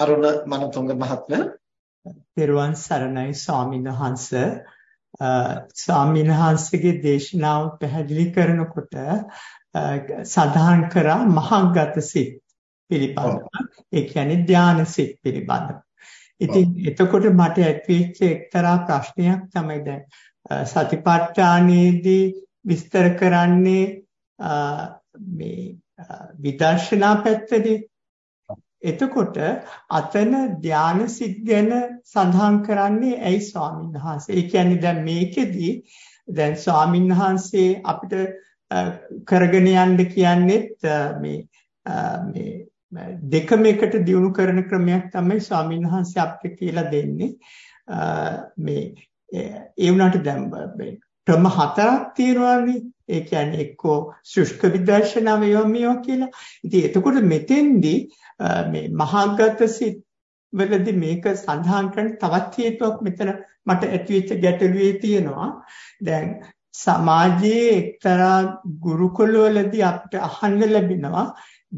අරුණ මනතුංග මහත්මයා. පෙරවන් සරණයි ස්වාමීන් වහන්ස. ස්වාමීන් වහන්සේගේ දේශනාව පැහැදිලි කරනකොට සඳහන් කරා මහග්ගත සිත් පිළිබඳව. ඒ කියන්නේ ධානය සිත් පිළිබඳව. ඉතින් එතකොට මට ඇතිවෙච්ච එක්තරා ප්‍රශ්නයක් තමයි දැන් සතිපට්ඨානයේදී විස්තර කරන්නේ මේ විදර්ශනා පැත්තදී එතකොට අතන ධාන සිත් ගැන සඳහන් කරන්නේ ඇයි ස්වාමීන් වහන්සේ? ඒ කියන්නේ දැන් මේකෙදි දැන් ස්වාමීන් වහන්සේ අපිට කරගෙන යන්න කියන්නේත් මේ මේ දෙකම එකට දියුණු කරන ක්‍රමයක් තමයි ස්වාමීන් වහන්සේ අපිට කියලා දෙන්නේ. මේ ඒ වුණාට දැන් ක්‍රම හතරක් තියෙනවානේ. ඒ කියන්නේ එක්කෝ ශුෂ්ක විදර්ශනාව මේවා කියලා. ඉතින් එතකොට මෙතෙන්දී මේ මහාගත සිත් වලදී මේක සඳහන් කරන තවත් හේතුවක් මෙතන මට ඇතිවෙච්ච ගැටලුවේ තියෙනවා. දැන් සමාජයේ එක්තරා ගුරුකුල වලදී අපිට අහන්න ලැබෙනවා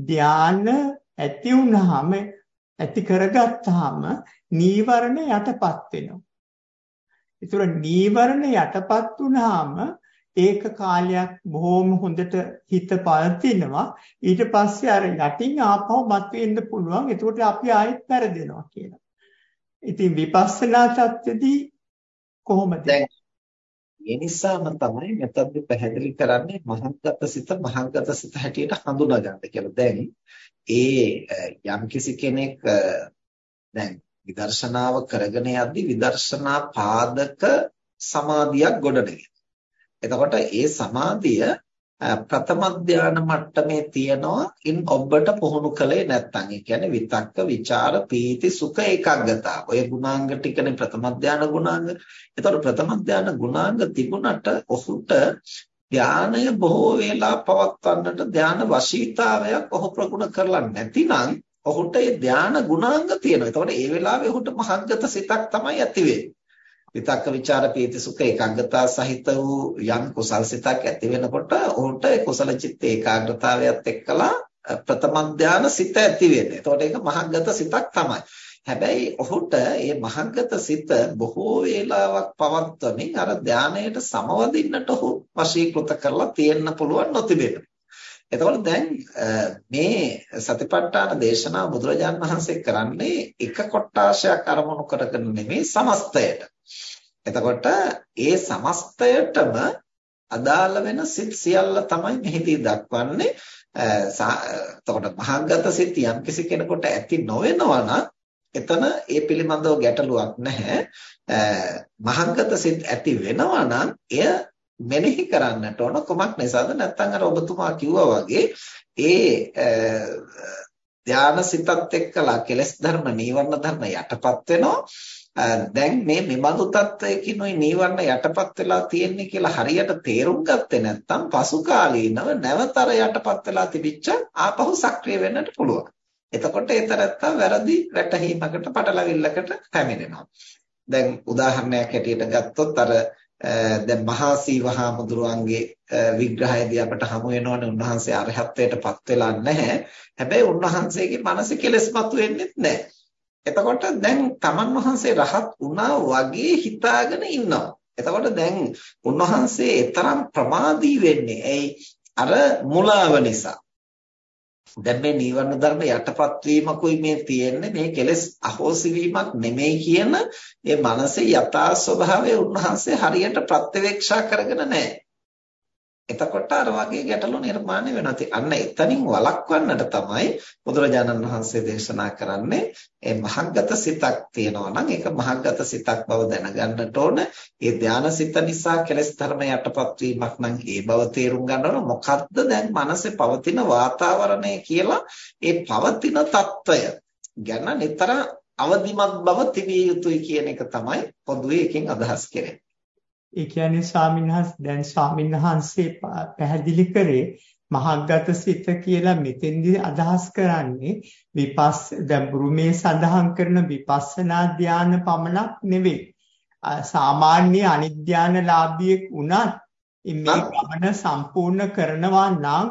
ධාන ඇති වුනහම ඇති කරගත්තාම නීවරණ යටපත් වෙනවා. ඒතර නීවරණ යටපත් වුනහම ඒක කාලයක් බොහොම හොඳට හිත පවතිනවා ඊට පස්සේ අර යටින් ආපහු මතුවෙන්න පුළුවන් එතකොට අපි ආයෙත් පෙරදෙනවා කියලා. ඉතින් විපස්සනා තත්ත්වදී කොහොමද? දැන් ඒ නිසාම තමයි මෙතනදි පැහැදිලි කරන්නේ මහත්ගත සිත මහත්ගත සිත හැටියට හඳුනා ගන්න කියලා. දැන් ඒ යම්කිසි කෙනෙක් දැන් විදර්ශනාව කරගෙන යද්දී විදර්ශනා පාදක සමාධියක් ගොඩනගෙනවා. එතකොට ඒ සමාධිය ප්‍රථම ධානය මට්ටමේ තියනවා ඉන් ඔබට පුහුණු කළේ නැත්නම් ඒ කියන්නේ විතක්ක ਵਿਚාර පීති සුඛ ඒකාග්‍රතාව. ඔය ගුණාංග ටිකනේ ප්‍රථම ධානය ගුණාංග. එතකොට ප්‍රථම ධානය ගුණාංග තිබුණට ඔහුට ධානය බොහෝ වේලා පවත්වන්නට ධාන වශීතාවයක් ඔහු ප්‍රගුණ කරලා නැතිනම් ඔහුට ඒ ධාන ගුණාංග තියෙනවා. ඒතකොට ඒ වෙලාවේ ඔහුට මහත්ගත සිතක් තමයි ඇති වෙන්නේ. විතක්ක ਵਿਚාර පීති සුඛ ඒකාග්‍රතාව සහිත වූ යම් කුසල් සිතක් ඇති වෙනකොට ඔහුට ඒ කුසල චිත්ත ඒකාග්‍රතාවයත් එක්කලා ප්‍රථම ධාන සිත ඇති වෙනවා. ඒතකොට ඒක මහත්ගත සිතක් තමයි. හැබැයි ඔහුට මේ මහත්ගත සිත බොහෝ වේලාවක් පවත්වමින් අර ධානයට සමවදින්නට ඔහු වශීකృత කරලා තියෙන්න පුළුවන් නොතිබෙනවා. එතකොට දැන් මේ සතිපට්ඨාන දේශනාව බුදුරජාන් වහන්සේ කරන්නේ එක කොටාශයක් අරමුණු කරගෙන නෙමෙයි සමස්තයට. එතකොට ඒ සමස්තයටම අදාළ වෙන සිත් සියල්ල තමයි මෙහිදී දක්වන්නේ. එතකොට මහාගත සිත් යම් කිසි කෙනෙකුට ඇති නොවෙනවා නම් එතන ඒ පිළිබඳව ගැටලුවක් නැහැ. මහාගත සිත් ඇති වෙනවා නම් එය මෙනෙහි කරන්නට ඕන කොමක් නිසාද නැත්නම් අර ඔබතුමා කිව්වා වගේ ඒ ධාන සිතත් එක්කලා කෙලස් ධර්ම නීවරණ ධර්ම යටපත් වෙනවා දැන් මේ මෙබඳු තත්වයකිනුයි නීවරණ යටපත් වෙලා තියෙන්නේ කියලා හරියට තේරුම් ගත්තේ නැත්නම් පසු කාලීනව නැවතර යටපත් වෙලා තිබිච්ච ආපහු සක්‍රිය වෙන්නට පුළුවන්. එතකොට ඒතරත්ත වැරදි වැටහීමකට පටලවිල්ලකට පැමිණෙනවා. දැන් උදාහරණයක් හැටියට ගත්තොත් අර Eh, දැන් මහා සීවහාමුදුරුවන්ගේ eh, විග්‍රහයේදී අපට හමු වෙනවනේ උන්වහන්සේ අරහත්ත්වයටපත් වෙලා නැහැ. හැබැයි උන්වහන්සේගේ මනසේ කෙලෙස් මතුවෙන්නේ නැහැ. එතකොට දැන් තමන් වහන්සේ රහත් වුණා වගේ හිතාගෙන ඉන්නවා. එතකොට දැන් උන්වහන්සේ තරම් ප්‍රමාදී වෙන්නේ ඇයි අර මුලාව නිසා. දැන් මේ නීවරණ ධර්ම යටපත් වීමකුයි මේ තියෙන්නේ මේ කෙලෙස් අහෝසි වීමක් නෙමෙයි කියන මේ මනසේ යථා ස්වභාවය උන්වහන්සේ හරියට ප්‍රත්‍යවේක්ෂා කරගෙන නැහැ. එතකොට අර වගේ ගැටලු නිර්මාණය වෙනවා. ඉතින් අන්න එතනින් වළක්වන්නට තමයි බුදුරජාණන් වහන්සේ දේශනා කරන්නේ ඒ මහග්ගත සිතක් තියෙනවා නම් ඒක මහග්ගත සිතක් බව දැනගන්නට ඕන. ඒ ධානසිත නිසා කෙලස් ධර්ම යටපත් වීමක් නම් ඒ බව තේරුම් ගන්නවා. මොකද්ද දැන් මනසේ පවතින වාතාවරණය කියලා ඒ පවතින తত্ত্বය ගැන නිතර අවදිමත් බව තිබිය යුතුයි කියන එක තමයි පොදුවේ එකෙන් අදහස් කරන්නේ. ඒ කියන්නේ ස්වාමින්වහන්ස දැන් ස්වාමින්වහන්සේ පැහැදිලි කරේ මහග්ගත සිත කියලා මෙතෙන්දී අදහස් කරන්නේ විපස් දැන් බුරුමේ සඳහන් කරන විපස්සනා ධානය පමණක් නෙවෙයි. සාමාන්‍ය අනිධානලාභියෙක් වුණත් මේ ගමන සම්පූර්ණ කරනවා නම්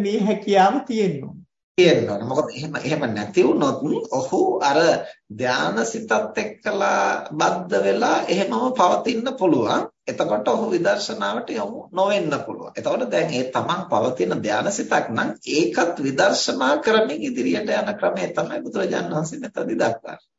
මේ හැකියාව තියෙනවා. තියෙන්න ඕන. මොකද එහෙම එහෙම නැති වුණොත් ඔහු අර ධානාසිතත් එක්කලා බද්ධ වෙලා එහෙමම පවතින්න පුළුවන්. එතකොට ඔහු විදර්ශනාවට යොමු නොවෙන්න පුළුවන්. එතකොට දැන් ඒ තමන් පවතින ධානාසිතක් නම් ඒකත් විදර්ශනා කරමින් ඉදිරියට යන ක්‍රමය තමයි බුදුරජාණන් වහන්සේ මෙතනදී දක්වන්නේ.